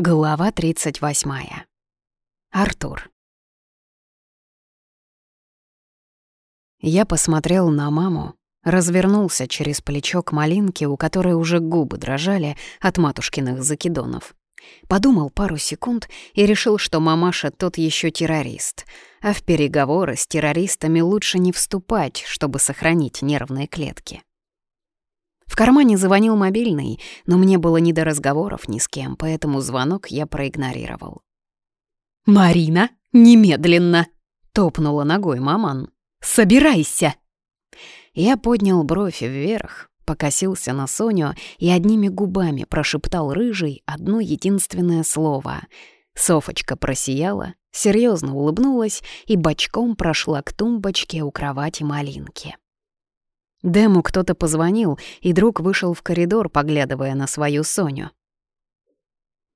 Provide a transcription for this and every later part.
Глава 38. Артур. Я посмотрел на маму, развернулся через плечо к малинке, у которой уже губы дрожали от матушкиных закидонов. Подумал пару секунд и решил, что мамаша тот еще террорист, а в переговоры с террористами лучше не вступать, чтобы сохранить нервные клетки. В кармане звонил мобильный, но мне было не до разговоров ни с кем, поэтому звонок я проигнорировал. «Марина, немедленно!» — топнула ногой маман. «Собирайся!» Я поднял бровь вверх, покосился на Соню и одними губами прошептал рыжий одно единственное слово. Софочка просияла, серьезно улыбнулась и бочком прошла к тумбочке у кровати малинки. Дэму кто-то позвонил, и друг вышел в коридор, поглядывая на свою Соню.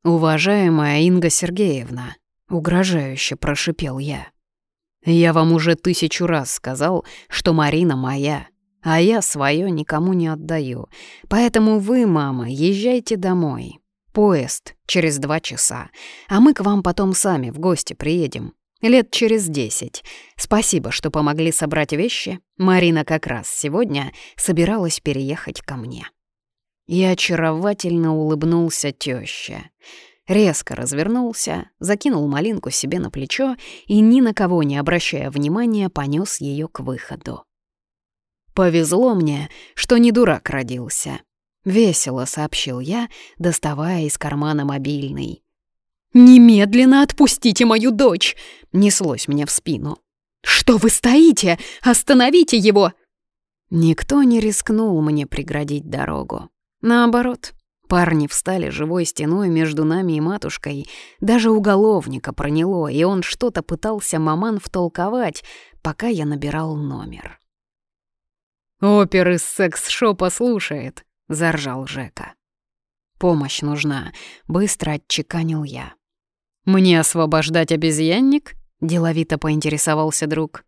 «Уважаемая Инга Сергеевна», — угрожающе прошипел я, — «я вам уже тысячу раз сказал, что Марина моя, а я свое никому не отдаю, поэтому вы, мама, езжайте домой. Поезд через два часа, а мы к вам потом сами в гости приедем. Лет через десять. Спасибо, что помогли собрать вещи. Марина как раз сегодня собиралась переехать ко мне. Я очаровательно улыбнулся тёще. Резко развернулся, закинул малинку себе на плечо и, ни на кого не обращая внимания, понёс её к выходу. «Повезло мне, что не дурак родился», — весело сообщил я, доставая из кармана мобильный. «Немедленно отпустите мою дочь!» — неслось мне в спину. «Что вы стоите? Остановите его!» Никто не рискнул мне преградить дорогу. Наоборот, парни встали живой стеной между нами и матушкой. Даже уголовника проняло, и он что-то пытался маман втолковать, пока я набирал номер. «Опер из секс-шопа слушает», — заржал Жека. «Помощь нужна», — быстро отчеканил я. «Мне освобождать обезьянник?» — деловито поинтересовался друг.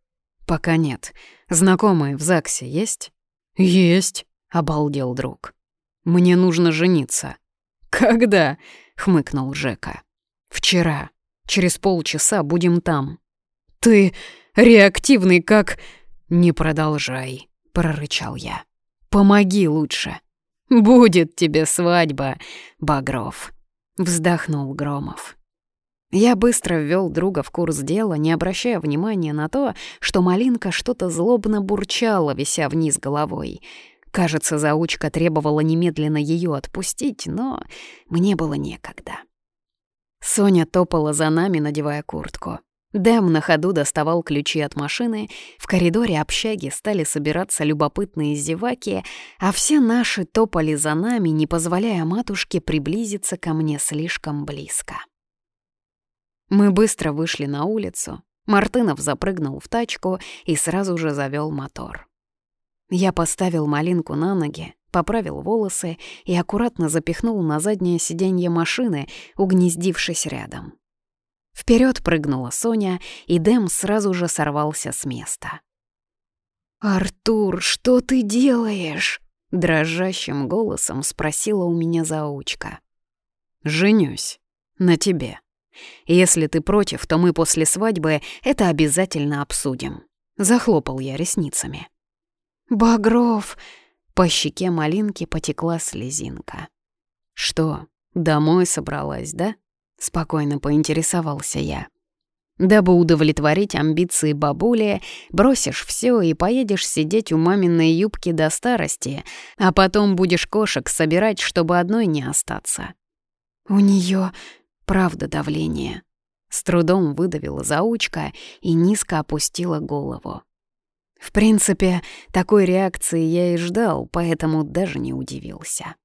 «Пока нет. Знакомые в ЗАГСе есть?» «Есть», — обалдел друг. «Мне нужно жениться». «Когда?» — хмыкнул Жека. «Вчера. Через полчаса будем там». «Ты реактивный как...» «Не продолжай», — прорычал я. «Помоги лучше». «Будет тебе свадьба, Багров», — вздохнул Громов. Я быстро ввел друга в курс дела, не обращая внимания на то, что малинка что-то злобно бурчала, вися вниз головой. Кажется, заучка требовала немедленно ее отпустить, но мне было некогда. Соня топала за нами, надевая куртку. Дэм на ходу доставал ключи от машины, в коридоре общаги стали собираться любопытные зеваки, а все наши топали за нами, не позволяя матушке приблизиться ко мне слишком близко. Мы быстро вышли на улицу. Мартынов запрыгнул в тачку и сразу же завёл мотор. Я поставил малинку на ноги, поправил волосы и аккуратно запихнул на заднее сиденье машины, угнездившись рядом. Вперед прыгнула Соня, и Дэм сразу же сорвался с места. «Артур, что ты делаешь?» — дрожащим голосом спросила у меня заучка. «Женюсь. На тебе». Если ты против, то мы после свадьбы это обязательно обсудим. Захлопал я ресницами. Багров! По щеке малинки потекла слезинка. Что, домой собралась, да? Спокойно поинтересовался я. Дабы удовлетворить амбиции бабули, бросишь все и поедешь сидеть у маминой юбки до старости, а потом будешь кошек собирать, чтобы одной не остаться. У нее Правда давление. С трудом выдавила заучка и низко опустила голову. В принципе, такой реакции я и ждал, поэтому даже не удивился.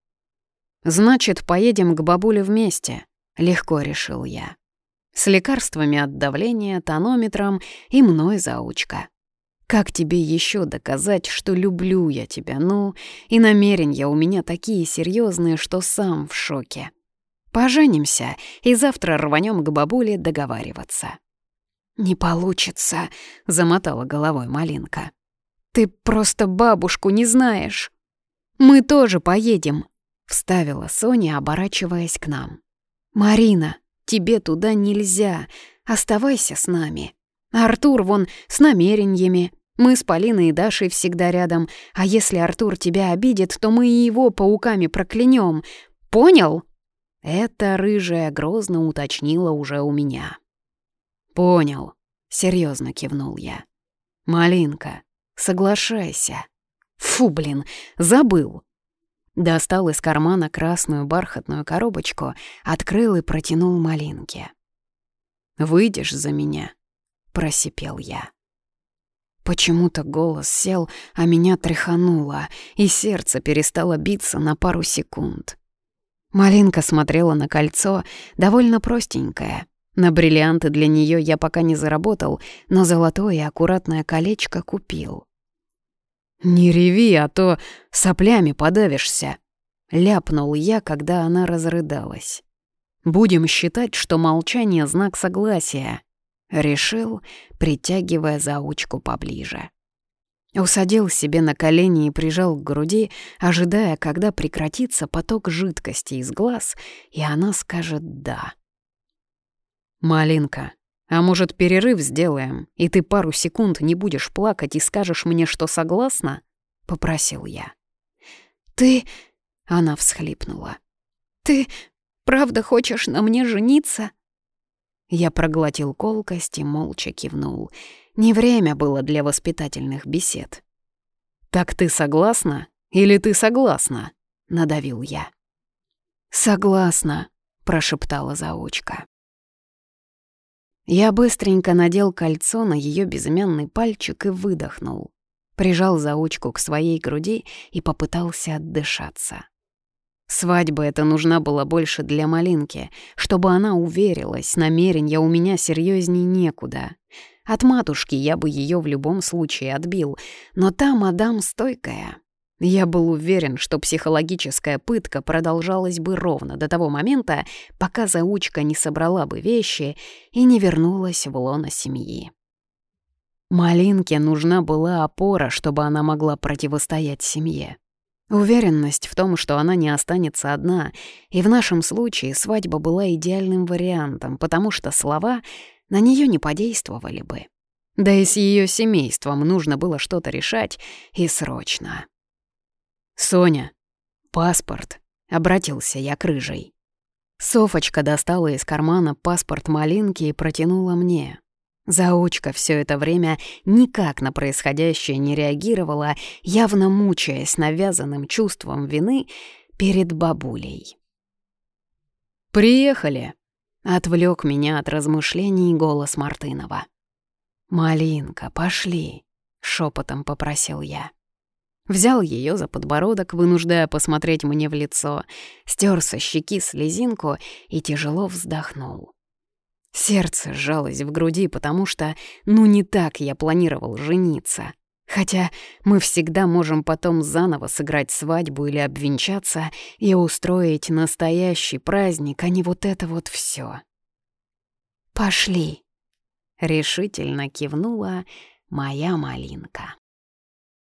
«Значит, поедем к бабуле вместе», — легко решил я. «С лекарствами от давления, тонометром и мной заучка. Как тебе еще доказать, что люблю я тебя, ну, и намерения у меня такие серьезные, что сам в шоке». Поженимся и завтра рванем к бабуле договариваться». «Не получится», — замотала головой Малинка. «Ты просто бабушку не знаешь». «Мы тоже поедем», — вставила Соня, оборачиваясь к нам. «Марина, тебе туда нельзя. Оставайся с нами. Артур вон с намерениями. Мы с Полиной и Дашей всегда рядом. А если Артур тебя обидит, то мы и его пауками проклянем. Понял?» Это рыжая грозно уточнила уже у меня. «Понял», — серьезно кивнул я. «Малинка, соглашайся». «Фу, блин, забыл». Достал из кармана красную бархатную коробочку, открыл и протянул малинке. «Выйдешь за меня?» — просипел я. Почему-то голос сел, а меня тряхануло, и сердце перестало биться на пару секунд. Малинка смотрела на кольцо, довольно простенькое. На бриллианты для нее я пока не заработал, но золотое аккуратное колечко купил. «Не реви, а то соплями подавишься», — ляпнул я, когда она разрыдалась. «Будем считать, что молчание — знак согласия», — решил, притягивая заучку поближе. Усадил себе на колени и прижал к груди, ожидая, когда прекратится поток жидкости из глаз, и она скажет «да». «Малинка, а может, перерыв сделаем, и ты пару секунд не будешь плакать и скажешь мне, что согласна?» — попросил я. «Ты...» — она всхлипнула. «Ты правда хочешь на мне жениться?» Я проглотил колкость и молча кивнул. Не время было для воспитательных бесед. «Так ты согласна? Или ты согласна?» — надавил я. «Согласна», — прошептала заучка. Я быстренько надел кольцо на ее безымянный пальчик и выдохнул. Прижал заучку к своей груди и попытался отдышаться. Свадьба эта нужна была больше для малинки, чтобы она уверилась, намерения у меня серьезней некуда. От матушки я бы ее в любом случае отбил, но та мадам стойкая, я был уверен, что психологическая пытка продолжалась бы ровно до того момента, пока заучка не собрала бы вещи и не вернулась в лоно семьи. Малинке нужна была опора, чтобы она могла противостоять семье. Уверенность в том, что она не останется одна, и в нашем случае свадьба была идеальным вариантом, потому что слова на нее не подействовали бы. Да и с ее семейством нужно было что-то решать, и срочно. «Соня, паспорт», — обратился я к рыжей. Софочка достала из кармана паспорт малинки и протянула мне. Заучка все это время никак на происходящее не реагировала, явно мучаясь навязанным чувством вины перед бабулей. «Приехали», — отвлек меня от размышлений голос Мартынова. «Малинка, пошли», — шепотом попросил я. Взял ее за подбородок, вынуждая посмотреть мне в лицо, стер со щеки слезинку и тяжело вздохнул. Сердце сжалось в груди, потому что, ну, не так я планировал жениться. Хотя мы всегда можем потом заново сыграть свадьбу или обвенчаться и устроить настоящий праздник, а не вот это вот все. «Пошли», — решительно кивнула моя малинка.